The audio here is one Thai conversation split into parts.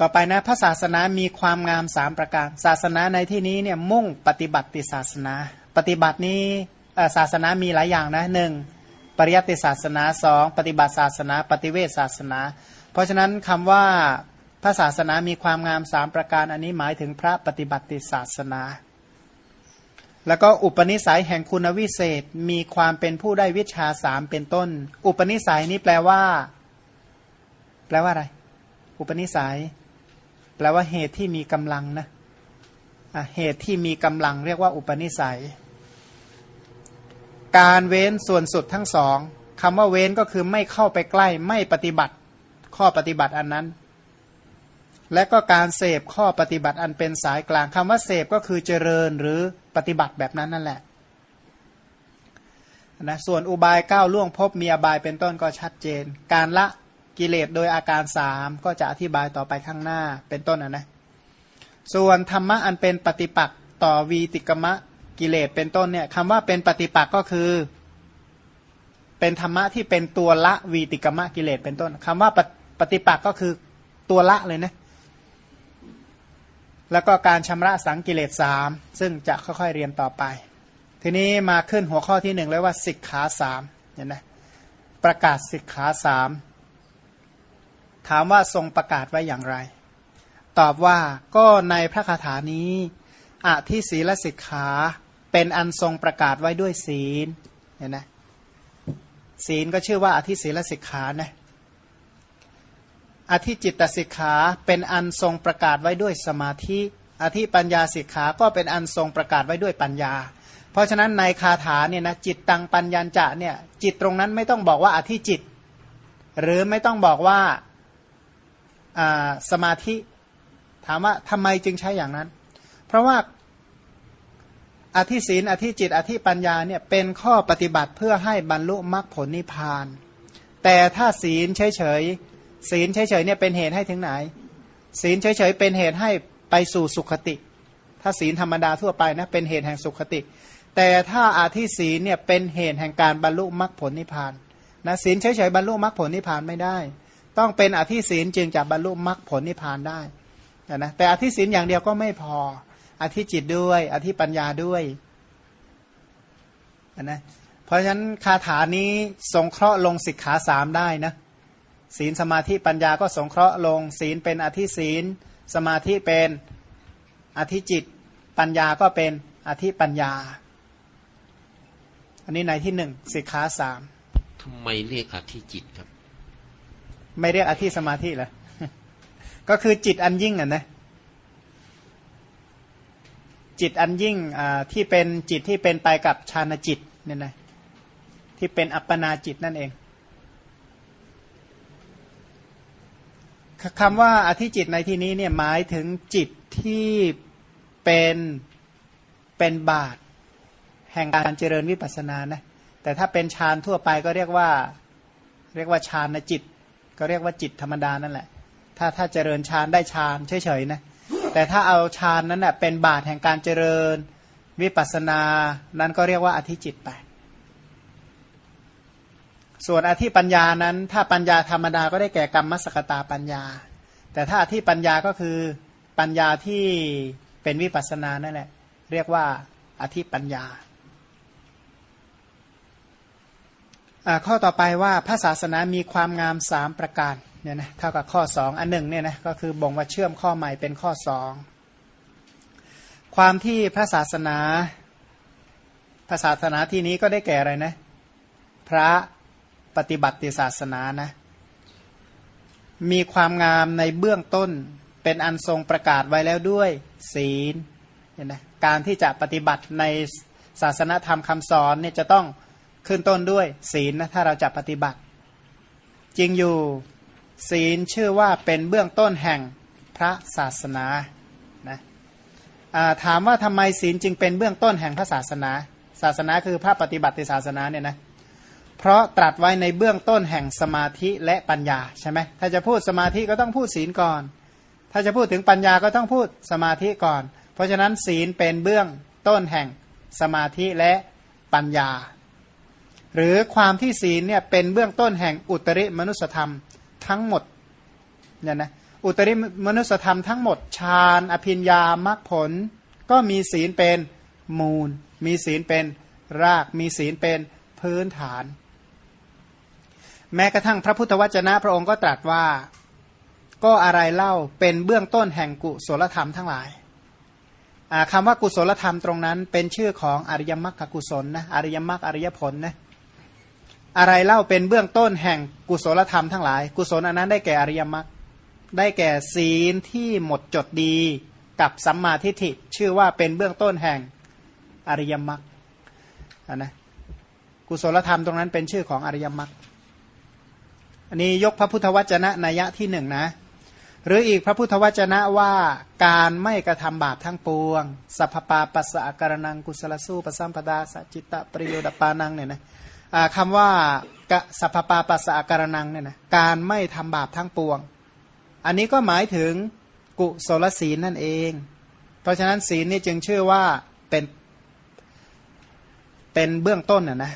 ต่อไปนะพระศาสนามีความงามสามประการ ศาสนาในที่นี้เนี่ยมุ่งปฏิบัติศาสนา ปฏิบัตินี้ศาสนามีหลายอย่างนะหนึ่งปริยัติศาสนาสองปฏิบัติศาสนา ปฏิเวทศาสนา เพราะฉะนั้นคำว่าพระศาสนามีความงามสามประการอันนี้หมายถึงพระปฏิบัติศาสนา แล้วก็อุปนิสัยแห่งคุณวิเศษมีความเป็นผู้ได้วิชาสามเป็นต้น อุปนิสัยนี้แปลว่า แปลว่าอะไร อุปนิสัย แปลว่าเหตุที่มีกำลังนะเหตุที่มีกำลังเรียกว่าอุปนิสัย การเว้นส่วนสุดทั้งสองคำว่าเว้นก็คือไม่เข้าไปใกล้ไม่ปฏิบัติข้อปฏิบัติอันนั้น และก็การเสพข้อปฏิบัติอันเป็นสายกลางคำว่าเสพก็คือเจริญหรือปฏิบัติแบบนั้นนั่นแหละนะส่วนอุบายก้าวล่วงพบมีอบายเป็นต้นก็ชัดเจน การละ กิเลสโดยอาการสามก็จะอธิบายต่อไปข้างหน้าเป็นต้นนะนะส่วนธรรมะอันเป็นปฏิปักษ์ต่อวีติกมะกิเลสเป็นต้นเนี่ยคำว่าเป็นปฏิปักษ์ก็คือ เป็นธรรมะที่เป็นตัวละวีติกมะกิเลสเป็นต้นคำว่าปฏิปักษ์ก็คือตัวละเลยนะแล้วก็การชำระสังกิเลสสามซึ่งจะค่อยๆเรียนต่อไป ทีนี้มาขึ้นหัวข้อที่หนึ่งเลยว่าสิกขาสามเห็นไหมประกาศสิกขาสาม ถามว่าทรงประกาศไว้อย่างไร ตอบว่าก็ในพระคาถานี้อธิศีลสิกขาเป็นอันทรงประกาศไว้ด้วยศีลเห็นไหมศีลก็ชื่อว่าอธิศีลสิกขานะอธิจิตสิกขาเป็นอันทรงประกาศไว้ด้วยสมาธิ อธิปัญญาสิกขาก็เป็นอันทรงประกาศไว้ด้วยปัญญา เพราะฉะนั้นในคาถาเนี่ยนะจิตตังปัญญาจะเนี่ยจิตตรงนั้นไม่ต้องบอกว่าอธิจิต หรือไม่ต้องบอกว่า สมาธิถามว่าทำไมจึงใช้อย่างนั้น เพราะว่าอธิศีลอธิจิต อธิปัญญาเนี่ยเป็นข้อปฏิบัติเพื่อให้บรรลุมรรคผลนิพพาน แต่ถ้าศีลเฉยเฉยศีลเฉยเฉยเนี่ยเป็นเหตุให้ถึงไหน ศีลเฉยเฉยเป็นเหตุให้ไปสู่สุขติ ถ้าศีลธรรมดาทั่วไปนะเป็นเหตุแห่งสุขติ แต่ถ้าอาธิศีลเนี่ยเป็นเหตุแห่งการบรรลุมรรคผลนิพพานนะศีลเฉยเฉยบรรลุมรรคผลนิพพานไม่ได้ ต้องเป็นอธิศีลจึงจะบรรลุมรรคผลนิพพานได้นะแต่อธิศีลอย่างเดียวก็ไม่พอ อธิจิตด้วย อธิปัญญาด้วยนะเพราะฉะนั้นคาถานี้สงเคราะห์ลงสิกขาสามได้นะศีลสมาธิปัญญาก็สงเคราะห์ลง ศีลเป็นอธิศีล สมาธิเป็นอธิจิต ปัญญาก็เป็นอธิปัญญา อันนี้ในที่หนึ่งสิกขาสามทำไมเรียกอธิจิตครับ ไม่เรียกอธิสมาธิเหรอก็คือจิตอันยิ่งอะนะจิตอันยิ่งที่เป็นจิตที่เป็นไปกับฌานจิตเนี่ยนะที่เป็นอัปปนาจิตนั่นเองคำว่าอธิจิตในที่นี้เนี่ยหมายถึงจิตที่เป็นเป็นบาท แห่งการเจริญวิปัสสนานะแต่ถ้าเป็นฌานทั่วไปก็เรียกว่า เรียกว่าฌานจิต ก็เรียกว่าจิตธรรมดานั่นแหละ ถ้าถ้าเจริญฌานได้ฌานเฉยๆนะแต่ถ้าเอาฌานนั้นน่ยเป็นบาทแห่งการเจริญวิปัสสนานั้นก็เรียกว่าอธิจิตไป ส่วนอธิปัญญานั้น ถ้าปัญญาธรรมดาก็ได้แก่กรรมมสกตาปัญญา แต่ถ้าอธิปัญญาก็คือปัญญาที่เป็นวิปัสสนานั่นแหละเรียกว่าอธิปัญญา ข้อต่อไปว่าพระศาสนามีความงามสามประการเนี่ยนะเท่ากับข้อสองอันหนึ่งเนี่ยนะก็คือบ่งว่าเชื่อมข้อใหม่เป็นข้อสองความที่พระศาสนาพระศาสนาที่นี้ก็ได้แก่อะไรนะ พระปฏิบัติศาสนานะมีความงามในเบื้องต้นเป็นอันทรงประกาศไว้แล้วด้วย ศีลเห็นไหมการที่จะปฏิบัติในศาสนธรรมคำสอนเนี่ยจะต้อง ขึ้นต้นด้วยศีลนะถ้าเราจะปฏิบัติ จริงอยู่ศีลชื่อว่าเป็นเบื้องต้นแห่งพระศาสนานะถามว่าทำไมศีลจึงเป็นเบื้องต้นแห่งพระศาสนา ศาสนาคือพระปฏิบัติศาสนาเนี่ยนะเพราะตรัสไว้ในเบื้องต้นแห่งสมาธิและปัญญาใช่ไหมถ้าจะพูดสมาธิก็ต้องพูดศีลก่อน ถ้าจะพูดถึงปัญญาก็ต้องพูดสมาธิก่อน เพราะฉะนั้นศีลเป็นเบื้องต้นแห่งสมาธิและปัญญา หรือความที่ศีลเนี่ยเป็นเบื้องต้นแห่งอุตริมนุสธรรมทั้งหมดเนี่ยนะอุตริมนุสธรรมทั้งหมดฌานอภิญญามรรคผล ก็มีศีลเป็นมูล มีศีลเป็นรากมีศีลเป็นพื้นฐาน แม้กระทั่งพระพุทธวจนะพระองค์ก็ตรัสว่าก็อะไรเล่าเป็นเบื้องต้นแห่งกุศลธรรมทั้งหลายคำว่ากุศลธรรมตรงนั้น เป็นชื่อของอริยมรรคกุศลนะอริยมรรคอริยผลนะ อะไรเล่าเป็นเบื้องต้นแห่งกุศลธรรมทั้งหลาย กุศลอันนั้นได้แก่อริยมรรคได้แก่ศีลที่หมดจดดี กับสัมมาทิฏฐิชื่อว่าเป็นเบื้องต้นแห่งอริยมรรคนะกุศลธรรมตรงนั้นเป็นชื่อของอริยมรรคอันนี้ยกพระพุทธวจนะนัยะที่หนึ่งนะ หรืออีกพระพุทธวจนะว่าการไม่กระทำบาปทั้งปวง สัพพปาปัสสะการนังกุศลสู้ปสัมปดาสจิตตปริโยดปานังเนี่ยนะ คำว่ากสัพพปาปัสสะการนังเนี่ยนะการไม่ทำบาปทั้งปวง อันนี้ก็หมายถึงกุศลศีลนั่นเอง เพราะฉะนั้นศีลนี่จึงชื่อว่าเป็นเป็นเบื้องต้นนะนะ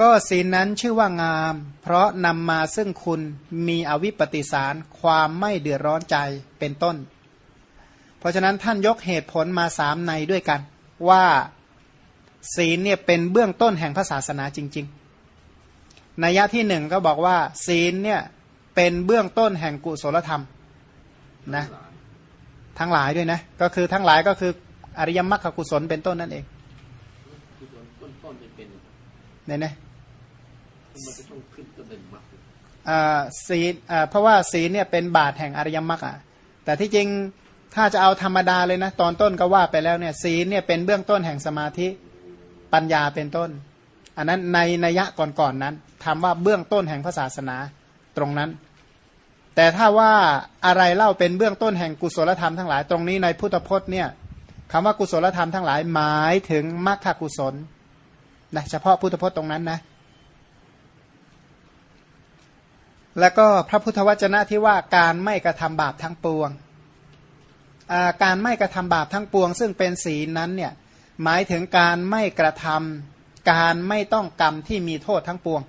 ก็ศีลนั้นชื่อว่างาม เพราะนำมาซึ่งคุณมีอวิปปิสารความไม่เดือดร้อนใจเป็นต้น เพราะฉะนั้นท่านยกเหตุผลมาสามในด้วยกัน ว่า ศีลเนี่ยเป็นเบื้องต้นแห่งพระศาสนาจริง ๆ นัยยะที่หนึ่งก็บอกว่า ศีลเนี่ยเป็นเบื้องต้นแห่งกุศลธรรมนะทั้งหลายด้วยนะก็คือทั้งหลายก็คืออริยมรรคกุศลเป็นต้นนั่นเองเนี่ยนะศีลเพราะว่าศีลเนี่ยเป็นบาทแห่งอริยมรรคอะแต่ที่จริงถ้าจะเอาธรรมดาเลยนะ ตอนต้นก็ว่าไปแล้วเนี่ยศีลเนี่ยเป็นเบื้องต้นแห่งสมาธิ ปัญญาเป็นต้น อันนั้นในนัยะก่อนๆนนั้นทำว่าเบื้องต้นแห่งพระศาสนาตรงนั้น แต่ถ้าว่าอะไรเล่าเป็นเบื้องต้นแห่งกุศลธรรมทั้งหลาย ตรงนี้ในพุทธพจน์เนี่ยคำว่ากุศลธรรมทั้งหลายหมายถึงมรรคกุศลนะเฉพาะพุทธพจน์ตรงนั้นนะแล้วก็พระพุทธวจนะที่ว่าการไม่กระทำบาปทั้งปวง การไม่กระทำบาปทั้งปวง ซึ่งเป็นศีลนั้นเนี่ย หมายถึงการไม่กระทำการไม่ต้องกรรมที่มีโทษทั้งปวง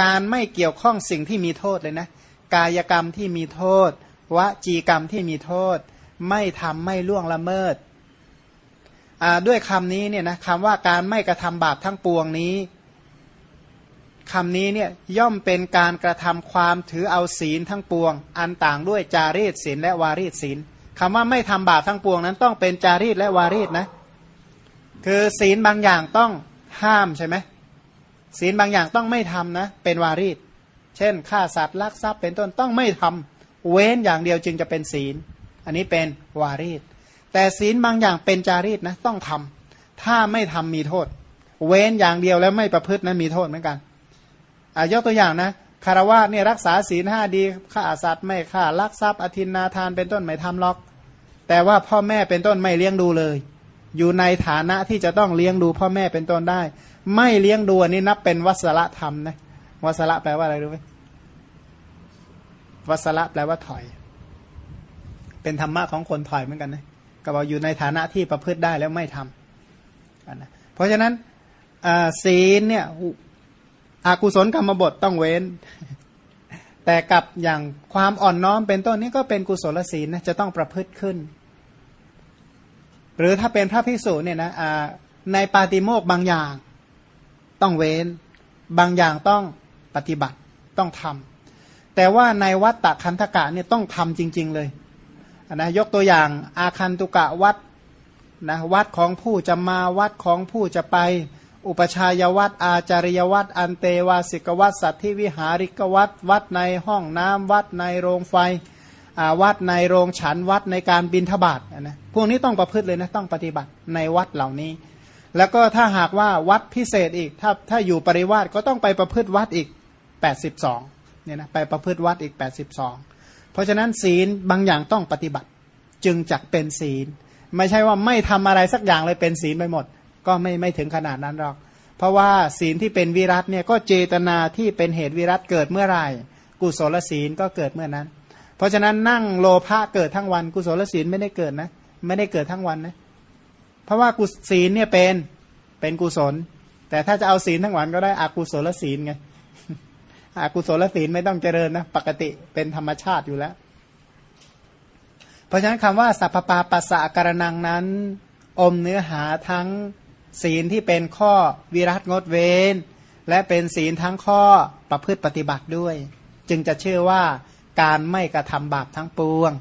การไม่เกี่ยวข้องสิ่งที่มีโทษเลยนะ กายกรรมที่มีโทษวจีกรรมที่มีโทษ ไม่ทำไม่ล่วงละเมิดด้วยคำนี้เนี่ยนะคำว่าการไม่กระทำบาปทั้งปวงนี้คำนี้เนี่ยย่อมเป็นการกระทำความถือเอาศีลทั้งปวง อันต่างด้วยจารีตศีลและวารีตศีลคำว่าไม่ทำบาปทั้งปวงนั้นต้องเป็นจารีตและวารีตนะ คือศีลบางอย่างต้องห้ามใช่ไหมศีลบางอย่างต้องไม่ทำนะ เป็นวารีตเช่นฆ่าสัตว์ลักทรัพย์เป็นต้นต้องไม่ทำเว้นอย่างเดียวจึงจะเป็นศีล อันนี้เป็นวารีตแต่ศีลบางอย่างเป็นจารีตนะต้องทำถ้าไม่ทำมีโทษ เว้นอย่างเดียวแล้วไม่ประพฤตินะมีโทษเหมือนกันอายกตัวอย่างนะคารวะเนี่ยรักษาศีลห้าดีฆ่าสัตว์ไม่ฆ่าลักทรัพย์อธินนาทานเป็นต้นไม่ทำล็อก แต่ว่าพ่อแม่เป็นต้นไม่เลี้ยงดูเลย อยู่ในฐานะที่จะต้องเลี้ยงดูพ่อแม่เป็นต้นได้ ไม่เลี้ยงดูนี่นับเป็นวัสละธรรมนะวัสละแปลว่าอะไรรู้ไหมวัสละแปลว่าถอย เป็นธรรมะของคนถอยเหมือนกันนะก็บอกอยู่ในฐานะที่ประพฤติได้แล้วไม่ทำนะเพราะฉะนั้นศีลเนี่ยอากุศลกรรมบทต้องเว้น แต่กับอย่างความอ่อนน้อมเป็นต้นนี้ก็เป็นกุศลศีลนะจะต้องประพฤติขึ้น หรือถ้าเป็นพระภิกษุเนี่ยนะในปาติโมกบางอย่างต้องเว้น บางอย่างต้องปฏิบัติต้องทำแต่ว่าในวัดตะคันธกะเนี่ยต้องทำจริง ๆเลยนะยกตัวอย่างอาคันตุกะวัดนะวัดของผู้จะมาวัดของผู้จะไป อุปชายวัดอาจาริยวัดอันเตวาสิกวัดสัตธิวิหาริกวัดวัดในห้องน้ำวัดในโรงไฟ วัดในโรงฉันวัดในการบินทบาทนะพวกนี้ต้องประพฤติเลยนะต้องปฏิบัติในวัดเหล่านี้ แล้วก็ถ้าหากว่าวัดพิเศษอีก ถ้าถ้าอยู่ปริวาสก็ต้องไปประพฤติวัดอีก 82เนี่ยนะไปประพฤติวัดอีก 82 เพราะฉะนั้นศีลบางอย่างต้องปฏิบัติ จึงจักเป็นศีล ไม่ใช่ว่าไม่ทำอะไรสักอย่างเลยเป็นศีลไปหมด ก็ไม่ไม่ถึงขนาดนั้นหรอก เพราะว่าศีลที่เป็นวิรัตเนี่ยก็เจตนาที่เป็นเหตุวิรัตเกิดเมื่อไหร่กุศลศีลก็เกิดเมื่อนั้น เพราะฉะนั้นนั่งโลภะเกิดทั้งวัน กุศลศีลไม่ได้เกิดนะ ไม่ได้เกิดทั้งวันนะ เพราะว่ากุศีลเนี่ยเป็นเป็นกุศล แต่ถ้าจะเอาศีลทั้งวันก็ได้อากุศลศีลไงอากุศลศีลไม่ต้องเจริญนะ ปกติเป็นธรรมชาติอยู่แล้ว เพราะฉะนั้นคำว่าสัพปาปัสสะการนังนั้น อมเนื้อหาทั้งศีลที่เป็นข้อวิรัตงดเว้น และเป็นศีลทั้งข้อประพฤติปฏิบัติด้วย จึงจะเชื่อว่า การไม่กระทำบาปทั้งปวง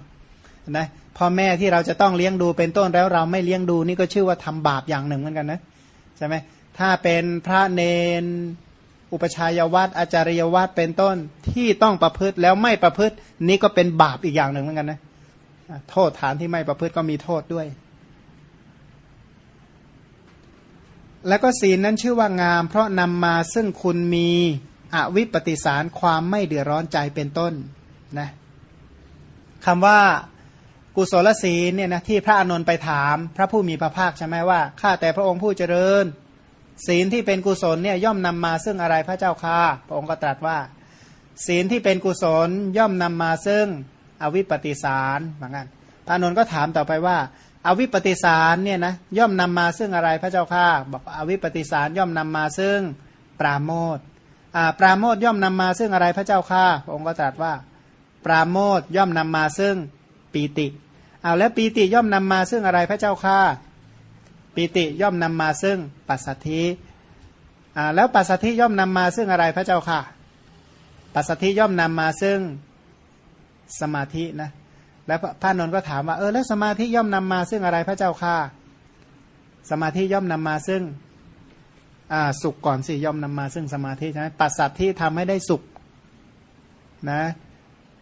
นะพ่อแม่ที่เราจะต้องเลี้ยงดูเป็นต้นแล้วเราไม่เลี้ยงดูนี่ก็ชื่อว่าทำบาปอย่างหนึ่งเหมือนกันนะใช่ไหมถ้าเป็นพระเนน อุปชัยวัดอาจารยวัดเป็นต้นที่ต้องประพฤติแล้วไม่ประพฤตินี่ก็เป็นบาปอีกอย่างหนึ่งเหมือนกันนะโทษฐานที่ไม่ประพฤติก็มีโทษด้วย แล้วก็ศีลนั้นชื่อว่างาม เพราะนำมาซึ่งคุณมีอวิปปิสารความไม่เดือดร้อนใจเป็นต้น นะคำว่ากุศลศีลเนี่ยนะที่พระอานนท์ไปถาม พระผู้มีพระภาคใช่ไหมว่าข้าแต่พระองค์ผู้เจริญ ศีลที่เป็นกุศลเนี่ยย่อมนำมาซึ่งอะไรพระเจ้าค่าพระองค์ก็ตรัสว่า ศีลที่เป็นกุศลย่อมนำมาซึ่งอวิปปิสารเหมือนกันพระอานนท์ก็ถามต่อไปว่าอวิปปิสารเนี่ยนะย่อมนำมาซึ่งอะไรพระเจ้าค่าบอกอวิปปิสารย่อมนำมาซึ่งปราโมทปราโมทย่อมนำมาซึ่งอะไรพระเจ้าค่าพระองค์ก็ตรัสว่า ปราโมทย่อมนำมาซึ่งปีติ เอาแล้วปีติย่อมนำมาซึ่งอะไรพระเจ้าค่าปีติย่อมนำมาซึ่งปัสสัทธิอ่าแล้วปัสสัทธิย่อมนำมาซึ่งอะไรพระเจ้าค่ะ ปัสสัทธิย่อมนำมาซึ่งสมาธินะแล้วพระนนท์ก็ถามว่าเออแล้วสมาธิย่อมนำมาซึ่งอะไรพระเจ้าค่ะ สมาธิย่อมนำมาซึ่งอ่าสุขก่อนสิย่อมนำมาซึ่งสมาธิใช่ไหมปัสสัทธิทำให้ได้สุขนะ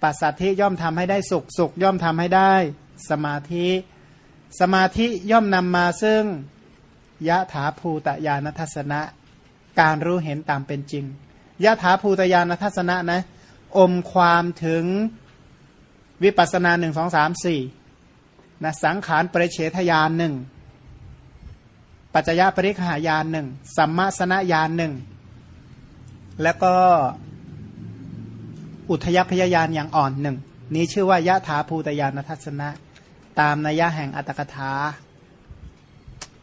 ปัสสัทธิย่อมทำให้ได้สุขสุขย่อมทำให้ได้ สมาธิ สมาธิย่อมนำมาซึ่งยะถาภูตยานทัศนะ การรู้เห็นตามเป็นจริงยะถาภูตยานทัศนะนะอมความถึงวิปัสนาหนึ่งสองสามสี่นะสังขารปริเฉทยานหนึ่งปัจจยปริขายานหนึ่งสัมมาสนญาณหนึ่งแล้วก็ อุทยพยายานอย่างอ่อนหนึ่งนี้ชื่อว่ายะถาภูตยานทัศนะ ตามนัยแห่งอัตถกถา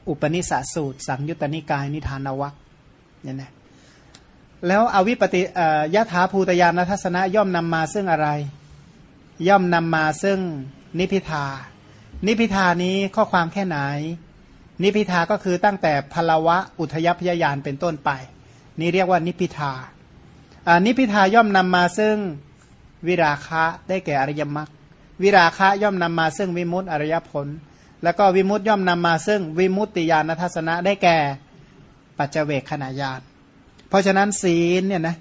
อุปนิสสสูตร สังยุตตนิกายนิทานวัคเนี่ยนะแล้วอวิปติยะถาภูตยานทัศนะย่อมนำมาซึ่งอะไร ย่อมนำมาซึ่งนิพิทา นิพิทานี้ข้อความแค่ไหน นิพิทาก็คือตั้งแต่พลวะอุทยพยายานเป็นต้นไป นี่เรียกว่านิพิทา นิพิทาย่อมนำมาซึ่งวิราคะได้แก่อริยมรรควิราคะย่อมนำมาซึ่งวิมุตติอริยผล แล้วก็วิมุตติย่อมนำมาซึ่งวิมุตติญาณทัศนะได้แก่ปัจเจเวกขณะญาณเพราะฉะนั้นศีลเนี่ยนะ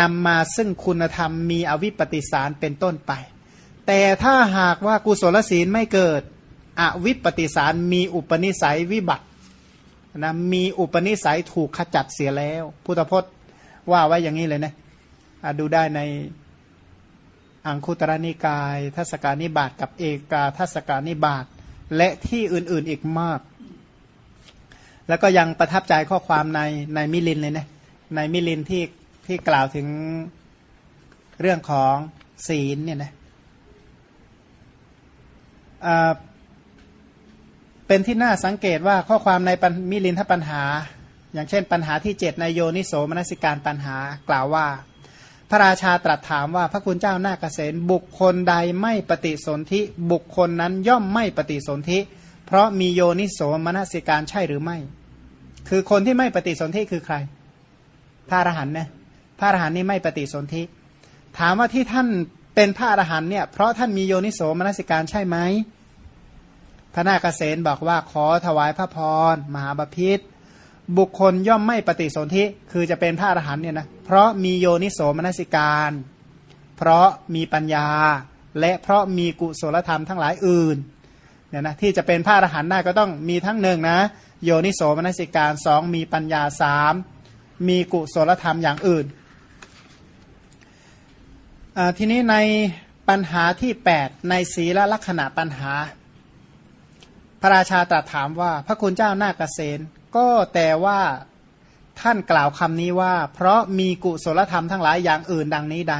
นำมาซึ่งคุณธรรมมีอวิปปิสารเป็นต้นไป แต่ถ้าหากว่ากุศลศีลไม่เกิด อวิปปิสารมีอุปนิสัยวิบัตินะมีอุปนิสัยถูกขจัดเสียแล้ว พุทธพจน์ ว่าไว้อย่างนี้เลยนะดูได้ในอังคุตระนิกาย ทัศกานิบาตกับเอกาทัศกานิบาตและที่อื่นๆอีกมาก แล้วก็ยังประทับใจข้อความในในมิลินเลยนะในมิลินที่ที่กล่าวถึงเรื่องของศีลเนี่ยนะเป็นที่น่าสังเกตว่าข้อความในมิลินทปัญหา อย่างเช่นปัญหาที่เจ็ดในโยนิโสมนสิการปัญหากล่าวว่า พระราชาตรัสถามว่าพระคุณเจ้านาเกษตบุคคลใดไม่ปฏิสนธิบุคคลนั้นย่อมไม่ปฏิสนธิ เพราะมีโยนิโสมนสิการใช่หรือไม่ คือคนที่ไม่ปฏิสนธิคือใคร พระอรหันต์นะพระอรหันต์นี่ไม่ปฏิสนธิ ถามว่าที่ท่านเป็นพระอรหันต์เนี่ยเพราะท่านมีโยนิโสมนสิการใช่ไหมพระนาคเษนบอกว่าขอถวายพระพรมหาบพิษ บุคคลย่อมไม่ปฏิสนธิคือจะเป็นพระอรหันต์เนี่ยนะเพราะมีโยนิโสมนสิการ เพราะมีปัญญา และเพราะมีกุศลธรรมทั้งหลายอื่นเนี่ยนะที่จะเป็นพระอรหันต์ได้ก็ต้องมีทั้งหนึ่งนะโยนิโสมนสิการสองมีปัญญาสามมีกุศลธรรมอย่างอื่น ทีนี้ในปัญหาที่ 8 ในศีลลักษณะปัญหา พระราชาตรัสถามว่าพระคุณเจ้านาเกษ ก็แต่ว่าท่านกล่าวคำนี้ว่า เพราะมีกุศลธรรมทั้งหลายอย่างอื่นดังนี้ใด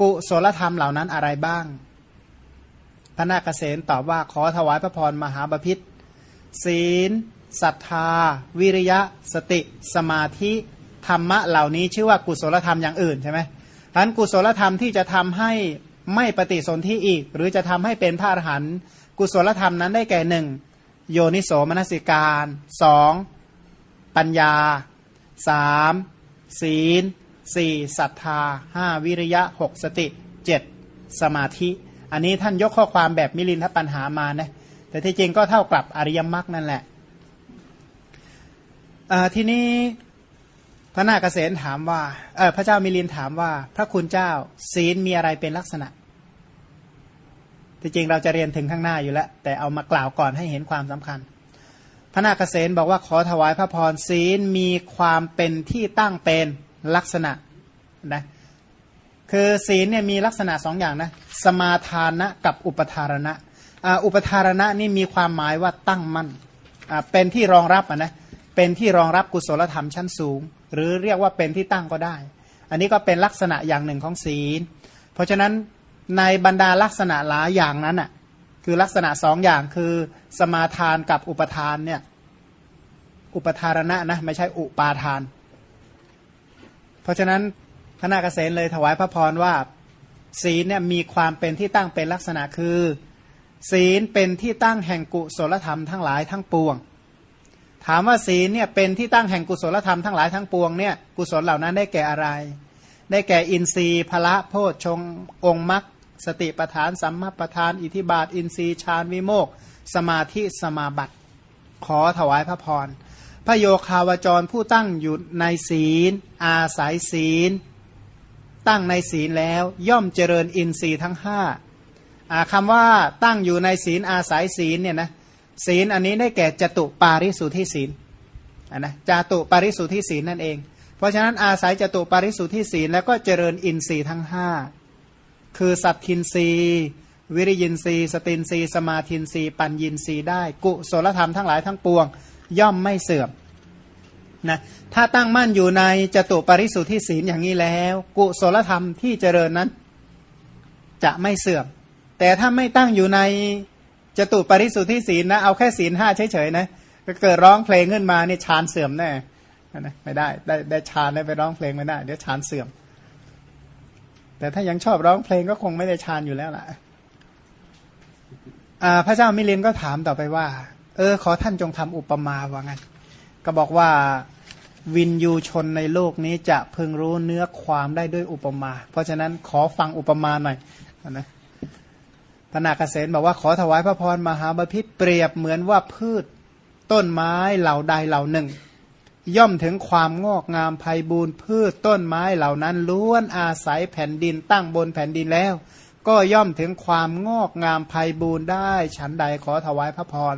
กุศลธรรมเหล่านั้นอะไรบ้าง พระนาคเษนตอบว่าขอถวายพระพรมหาบพิษศีลศรัทธา วิริยะ สติ สมาธิ ธรรมะเหล่านี้ชื่อว่ากุศลธรรมอย่างอื่นใช่ไหมฉะนั้นกุศลธรรมที่จะทำให้ไม่ปฏิสนธิอีก หรือจะทำให้เป็นพระอรหันต์กุศลธรรมนั้นได้แก่หนึ่ง โยนิโสมนสิการสองปัญญาสามศีลสี่ศรัทธาห้าวิริยะหกสติเจ็ดสมาธิ อันนี้ท่านยกข้อความแบบมิลินทปัญหามานะแต่ที่จริงก็เท่ากับอริยมรรคนั่นแหละทีนี้พระนาคเษนถามว่าพระเจ้ามิลินถามว่า พระคุณเจ้าศีลมีอะไรเป็นลักษณะ ที่จริงเราจะเรียนถึงข้างหน้าอยู่แล้ว แต่เอามากล่าวก่อนให้เห็นความสำคัญ พระนาคเษนบอกว่าขอถวายพระพรศีลมีความเป็นที่ตั้งเป็นลักษณะนะคือศีลเนี่ยมีลักษณะสองอย่างนะสมาทานะกับอุปทารณะอุปทารณะนี่มีความหมายว่าตั้งมั่นเป็นที่รองรับอะนะเป็นที่รองรับกุศลธรรมชั้นสูง หรือเรียกว่าเป็นที่ตั้งก็ได้ อันนี้ก็เป็นลักษณะอย่างหนึ่งของศีล เพราะฉะนั้น ในบรรดาลักษณะหลายอย่างนั้นอะคือลักษณะสองอย่างคือสมาทานกับอุปทานเนี่ยอุปทารณะนะไม่ใช่อุปาทาน เพราะฉะนั้นพระนาคเษนเลยถวายพระพรว่าศีลเนี่ยมีความเป็นที่ตั้งเป็นลักษณะคือ ศีลเป็นที่ตั้งแห่งกุศลธรรมทั้งหลายทั้งปวง ถามว่าศีลเนี่ยเป็นที่ตั้งแห่งกุศลธรรมทั้งหลายทั้งปวงเนี่ยกุศลเหล่านั้นได้แก่อะไร ได้แก่อินทรีย์พละโพชฌงองค์มรรค สติปทานสัมมาปทาน อิทิบาท อินทรีย์ฌานวิโมกสมาธิสมาบัติ ขอถวายพระพรพระโยคาวจรผู้ตั้งอยู่ในศีล อาศัยศีล ตั้งในศีลแล้วย่อมเจริญอินทรีย์ทั้งห้าคำว่าตั้งอยู่ในศีลอาศัยศีลเนี่ยนะศีลอันนี้ได้แก่จตุปาริสุทธิศีลนะจตุปาริสุทธิศีลนั่นเอง เพราะฉะนั้นอาศัยจตุปาริสุทธิศีลแล้วก็เจริญอินทรีย์ทั้งห้า คือสัตทินรีวิริยินรีสตินรีสมาทินรีปัญญินรีได้ กุศลธรรมทั้งหลายทั้งปวง ย่อมไม่เสื่อมนะถ้าตั้งมั่นอยู่ในจตุปริสุทธิศีลอย่างนี้แล้ว กุศลธรรมที่เจริญนั้น จะไม่เสื่อม แต่ถ้าไม่ตั้งอยู่ในจตุปริสุทธิศีลนะเอาแค่ศีลห้าเฉยๆนะก็เกิดร้องเพลงขึ้นมาเนี่ยฌานเสื่อมแน่นะไม่ได้ได้ได้ฌานได้ไปร้องเพลงไม่ได้เดี๋ยวฌานเสื่อม แต่ถ้ายังชอบร้องเพลงก็คงไม่ได้ฌานอยู่แล้วล่ะพระเจ้ามิลินก็ถามต่อไปว่า เออ ขอท่านจงทำอุปมาว่างั้น ก็บอกว่าวินยูชนในโลกนี้จะพึงรู้เนื้อความได้ด้วยอุปมา เพราะฉะนั้นขอฟังอุปมาหน่อยนะพระนาคเษนบอกว่าขอถวายพระพรมหาบพิษเปรียบเหมือนว่าพืชต้นไม้เหล่าใดเหล่าหนึ่ง ย่อมถึงความงอกงามไพบูรณ์พืชต้นไม้เหล่านั้นล้วนอาศัยแผ่นดินตั้งบนแผ่นดินแล้ว ก็ย่อมถึงความงอกงามไพบูรณ์ได้ฉันใดขอถวายพระพร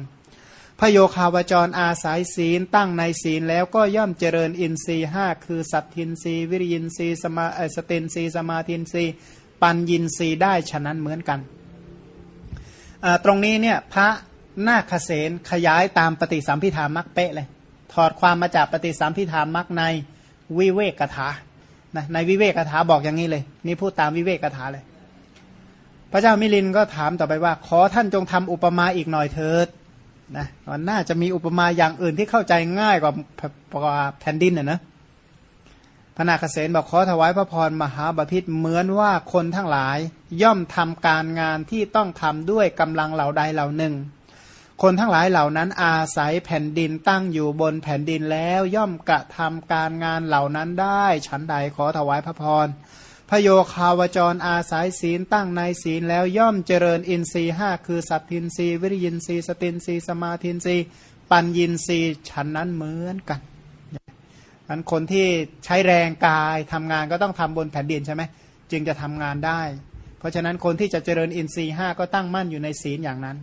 พระโยคาวจรอาศัยศีลตั้งในศีลแล้วก็ย่อมเจริญอินทรีห้าคือสัตทินรีวิริยินรีสมาสตินรีสมาทินรีปัญญินรีได้ฉะนั้นเหมือนกัน ตรงนี้เนี่ยพระนาคเษนขยายตามปฏิสัมพิธามักเป๊ะเลย ถอดความมาจากปฏิสัมพิธามักในวิเวกถานะในวิเวกถาบอกอย่างนี้เลย นี่พูดตามวิเวกถาเลย พระเจ้ามิลินก็ถามต่อไปว่า ขอท่านจงทำอุปมาอีกหน่อยเถิดนะมันน่าจะมีอุปมาอย่างอื่นที่เข้าใจง่ายกว่าแผ่นดินนะนะพระนาคเษนบอกขอถวายพระพรมหาบาพิษเหมือนว่าคนทั้งหลาย ย่อมทำการงานที่ต้องทำด้วยกำลังเหล่าใดเหล่าหนึ่ง คนทั้งหลายเหล่านั้นอาศัยแผ่นดินตั้งอยู่บนแผ่นดินแล้วย่อมกระทำการงานเหล่านั้นได้ ฉันใดขอถวายพระพรพโยคาวจรอาศัยศีลตั้งในศีลแล้วย่อมเจริญอินทรีห้าคือสัตทินทรีวิริยินทรีสตินทรีสมาทินทรีปัญญินทรีฉันนั้นเหมือนกันอันคนที่ใช้แรงกายทำงานก็ต้องทำบนแผ่นดินใช่ไหมจึงจะทำงานได้ เพราะฉะนั้นคนที่จะเจริญอินทรีห้าก็ตั้งมั่นอยู่ในศีลอย่างนั้น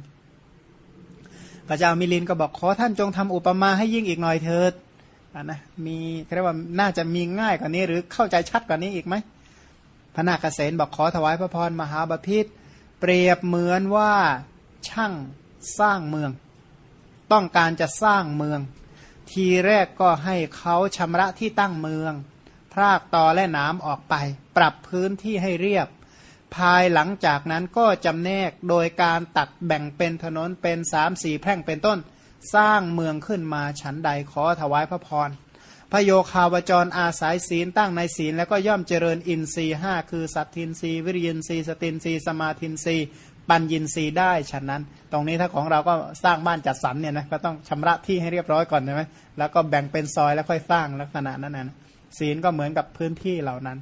พระเจ้ามิลินก็บอกขอท่านจงทำอุปมาให้ยิ่งอีกหน่อยเถิดนะมีเรียกว่าน่าจะมีง่ายกว่านี้หรือเข้าใจชัดกว่านี้อีกไหมพระนาคเษนบอกขอถวายพระพรมหาบาพิษเปรียบเหมือนว่าช่างสร้างเมือง ต้องการจะสร้างเมือง ทีแรกก็ให้เขาชำระที่ตั้งเมือง พรากตอและน้ำออกไป ปรับพื้นที่ให้เรียบ ภายหลังจากนั้นก็จำแนกโดยการตัดแบ่งเป็นถนนเป็นสามสี่แพร่งเป็นต้น สร้างเมืองขึ้นมาฉันใดขอถวายพระพรพระโยคาวจรอาศัยศีลตั้งในศีล แล้วก็ย่อมเจริญอินทรีห้าคือสัตทินรีวิริยินทรีสตินรีสมาทินรีปัญญินทรีได้ฉะนั้น ตรงนี้ถ้าของเราก็สร้างบ้านจัดสรรเนี่ยนะก็ต้องชำระที่ให้เรียบร้อยก่อนใช่ไหมแล้วก็แบ่งเป็นซอยแล้วค่อยสร้างลักษณะนั้นนะศีลก็เหมือนกับพื้นที่เหล่านั้น